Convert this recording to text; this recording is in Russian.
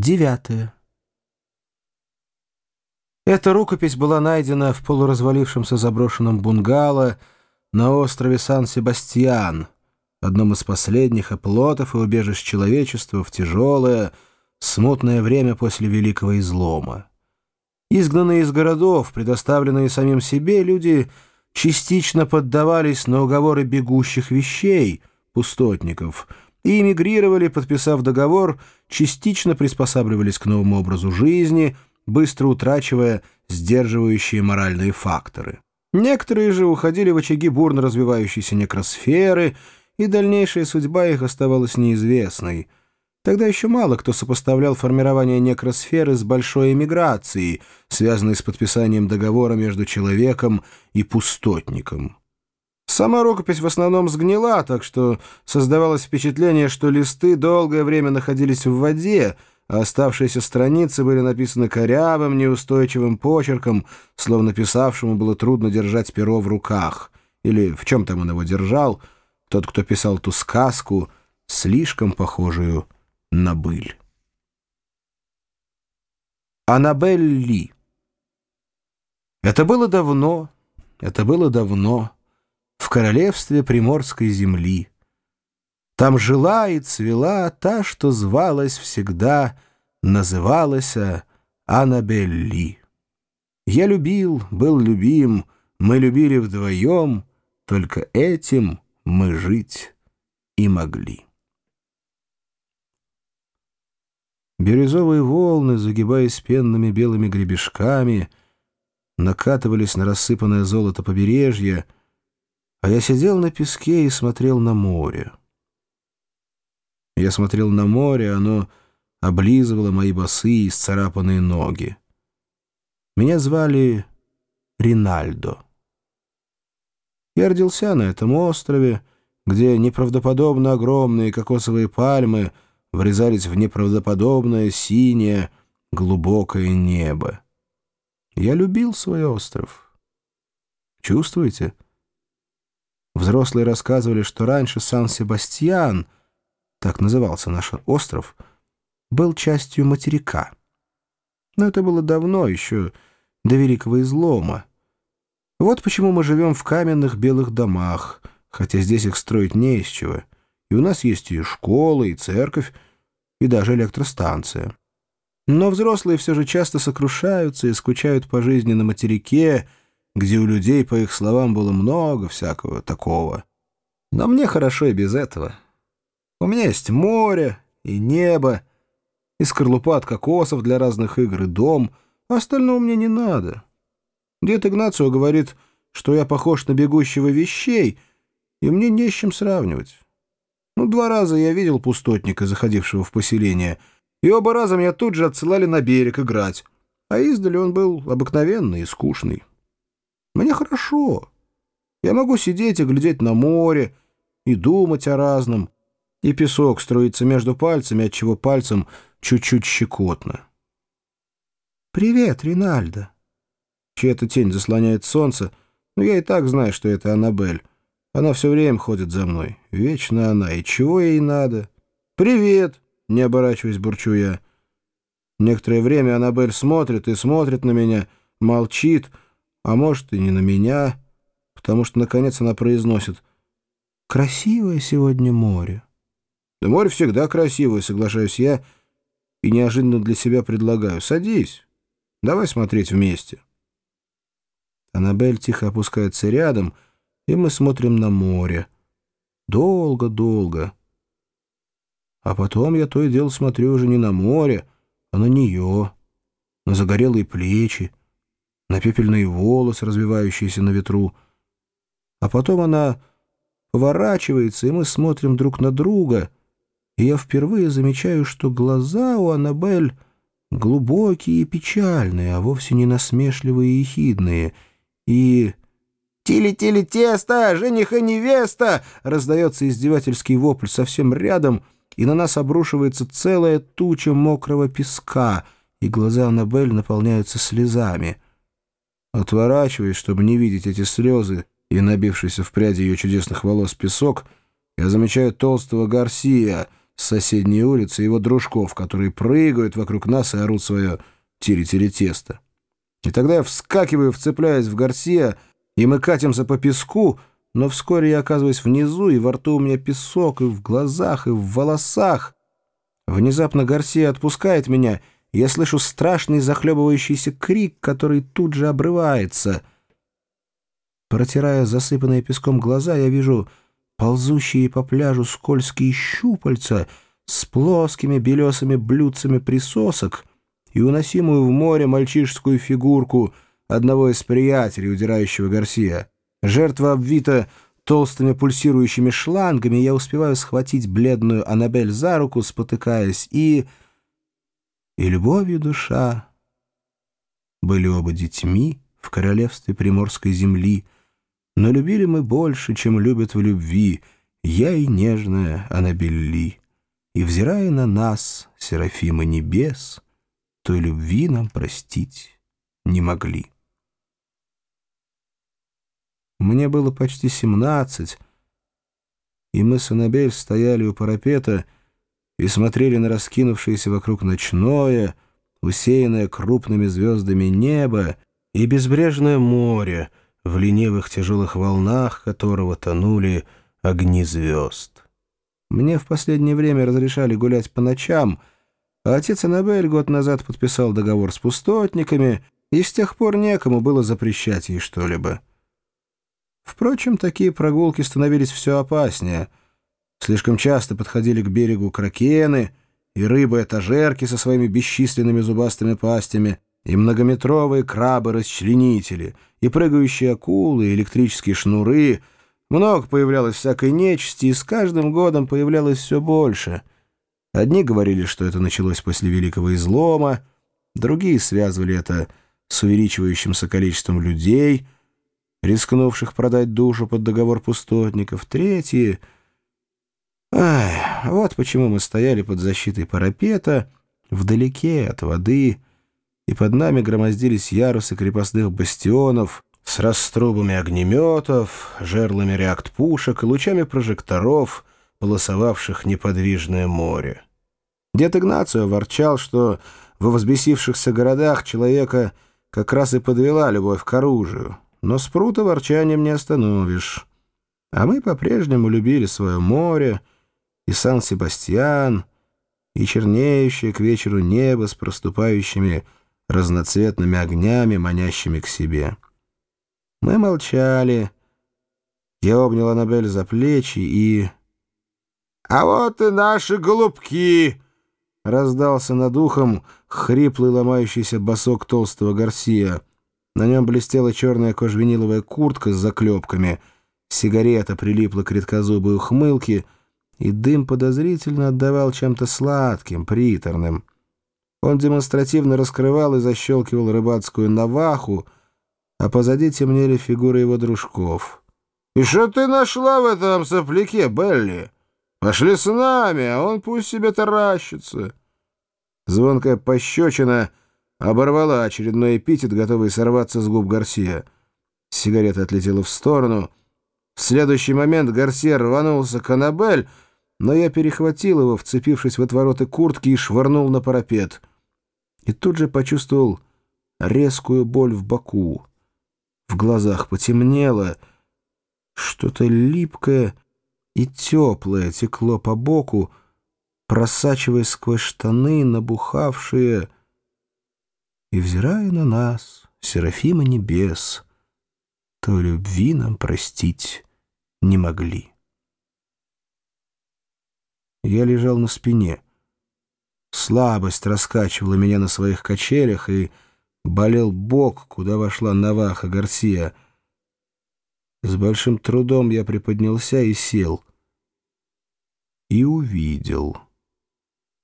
Девятое. Эта рукопись была найдена в полуразвалившемся заброшенном бунгало на острове Сан-Себастьян, одном из последних оплотов и убежищ человечества в тяжелое, смутное время после Великого Излома. Изгнанные из городов, предоставленные самим себе, люди частично поддавались на уговоры бегущих вещей, пустотников, и эмигрировали, подписав договор, частично приспосабливались к новому образу жизни, быстро утрачивая сдерживающие моральные факторы. Некоторые же уходили в очаги бурно развивающейся некросферы, и дальнейшая судьба их оставалась неизвестной — Тогда еще мало кто сопоставлял формирование некросферы с большой эмиграцией, связанной с подписанием договора между человеком и пустотником. Сама рукопись в основном сгнила, так что создавалось впечатление, что листы долгое время находились в воде, а оставшиеся страницы были написаны корявым, неустойчивым почерком, словно писавшему было трудно держать перо в руках. Или в чем там он его держал, тот, кто писал ту сказку, слишком похожую на быль. Аннабель Ли Это было давно, это было давно, в королевстве Приморской земли. Там жила и цвела та, что звалась всегда, называлась Аннабель Ли. Я любил, был любим, мы любили вдвоем, только этим мы жить и могли. Бирюзовые волны, загибаясь пенными белыми гребешками, накатывались на рассыпанное золото побережья, а я сидел на песке и смотрел на море. Я смотрел на море, оно облизывало мои босые и сцарапанные ноги. Меня звали Ринальдо. Я родился на этом острове, где неправдоподобно огромные кокосовые пальмы — врезались в неправдоподобное синее глубокое небо. Я любил свой остров. Чувствуете? Взрослые рассказывали, что раньше Сан-Себастьян, так назывался наш остров, был частью материка. Но это было давно, еще до Великого Излома. Вот почему мы живем в каменных белых домах, хотя здесь их строить не из чего — и у нас есть и школа, и церковь, и даже электростанция. Но взрослые все же часто сокрушаются и скучают по жизни на материке, где у людей, по их словам, было много всякого такого. Но мне хорошо и без этого. У меня есть море и небо, и скорлупа от кокосов для разных игр, и дом, а остального мне не надо. Дед Игнацио говорит, что я похож на бегущего вещей, и мне не с чем сравнивать. Ну, два раза я видел пустотника, заходившего в поселение, и оба раза меня тут же отсылали на берег играть, а издали он был обыкновенный и скучный. Мне хорошо. Я могу сидеть и глядеть на море, и думать о разном, и песок строится между пальцами, отчего пальцем чуть-чуть щекотно. «Привет, Ринальдо!» Чья-то тень заслоняет солнце, но я и так знаю, что это Аннабель. Она все время ходит за мной. Вечно она. И чего ей надо? «Привет!» — не оборачиваясь, бурчу я. Некоторое время Аннабель смотрит и смотрит на меня, молчит, а может и не на меня, потому что, наконец, она произносит «Красивое сегодня море». «Да море всегда красивое», — соглашаюсь я, и неожиданно для себя предлагаю. «Садись, давай смотреть вместе». Аннабель тихо опускается рядом — и мы смотрим на море. Долго-долго. А потом я то и дело смотрю уже не на море, а на нее, на загорелые плечи, на пепельные волосы, развивающиеся на ветру. А потом она поворачивается, и мы смотрим друг на друга, и я впервые замечаю, что глаза у Аннабель глубокие и печальные, а вовсе не насмешливые и ехидные, и... «Тили-тили-тесто! Жених и невеста!» Раздается издевательский вопль совсем рядом, и на нас обрушивается целая туча мокрого песка, и глаза Аннабель наполняются слезами. Отворачиваясь, чтобы не видеть эти слезы, и набившийся в пряди ее чудесных волос песок, я замечаю толстого Гарсия, с соседней улицы, его дружков, которые прыгают вокруг нас и орут свое тири-тири-тесто. И тогда я вскакиваю, вцепляясь в Гарсия, и мы катимся по песку, но вскоре я оказываюсь внизу, и во рту у меня песок, и в глазах, и в волосах. Внезапно Гарсия отпускает меня, и я слышу страшный захлебывающийся крик, который тут же обрывается. Протирая засыпанные песком глаза, я вижу ползущие по пляжу скользкие щупальца с плоскими белесыми блюдцами присосок и уносимую в море мальчишескую фигурку одного из приятелей, удирающего Гарсия. Жертва обвита толстыми пульсирующими шлангами, я успеваю схватить бледную Аннабель за руку, спотыкаясь, и... И любовью душа были оба детьми в королевстве Приморской земли, но любили мы больше, чем любят в любви, я и нежная Аннабелли. И, взирая на нас, Серафима небес, той любви нам простить не могли. Мне было почти семнадцать, и мы с Аннабель стояли у парапета и смотрели на раскинувшееся вокруг ночное, усеянное крупными звездами небо и безбрежное море, в ленивых тяжелых волнах которого тонули огни звезд. Мне в последнее время разрешали гулять по ночам, а отец Аннабель год назад подписал договор с пустотниками, и с тех пор некому было запрещать ей что-либо. Впрочем, такие прогулки становились все опаснее. Слишком часто подходили к берегу кракены и рыбы-этажерки со своими бесчисленными зубастыми пастями — и многометровые крабы-расчленители, и прыгающие акулы, и электрические шнуры. Много появлялось всякой нечисти, и с каждым годом появлялось все больше. Одни говорили, что это началось после Великого Излома, другие связывали это с увеличивающимся количеством людей, рискнувших продать душу под договор пустотников, третьи... Ай, вот почему мы стояли под защитой парапета, вдалеке от воды, и под нами громоздились ярусы крепостных бастионов с раструбами огнеметов, жерлами реакт-пушек и лучами прожекторов, полосовавших неподвижное море. Дед Игнацио ворчал, что во взбесившихся городах человека как раз и подвела любовь к оружию, но спрута ворчанием не остановишь. А мы по-прежнему любили свое море и Сан-Себастьян, и чернеющее к вечеру небо с проступающими разноцветными огнями, манящими к себе. Мы молчали. Я обнял Аннабель за плечи и... «А вот и наши голубки!» — раздался над ухом хриплый ломающийся босок толстого Гарсия. На нем блестела черная кожвениловая куртка с заклепками, сигарета прилипла к редкозубой ухмылке, и дым подозрительно отдавал чем-то сладким, приторным. Он демонстративно раскрывал и защелкивал рыбацкую наваху, а позади темнели фигуры его дружков. «И что ты нашла в этом сопляке, Белли? Пошли с нами, а он пусть себе таращится». Звонкая пощечина оборвала очередной эпитет, готовый сорваться с губ Гарсия. Сигарета отлетела в сторону. В следующий момент Гарсия рванулся к Аннабель, но я перехватил его, вцепившись в отвороты куртки, и швырнул на парапет и тут же почувствовал резкую боль в боку. В глазах потемнело, что-то липкое и теплое текло по боку, просачиваясь сквозь штаны, набухавшие, и, взирая на нас, Серафима Небес, то любви нам простить не могли. Я лежал на спине — Слабость раскачивала меня на своих качелях, и болел бок, куда вошла Наваха Гарсия. С большим трудом я приподнялся и сел. И увидел...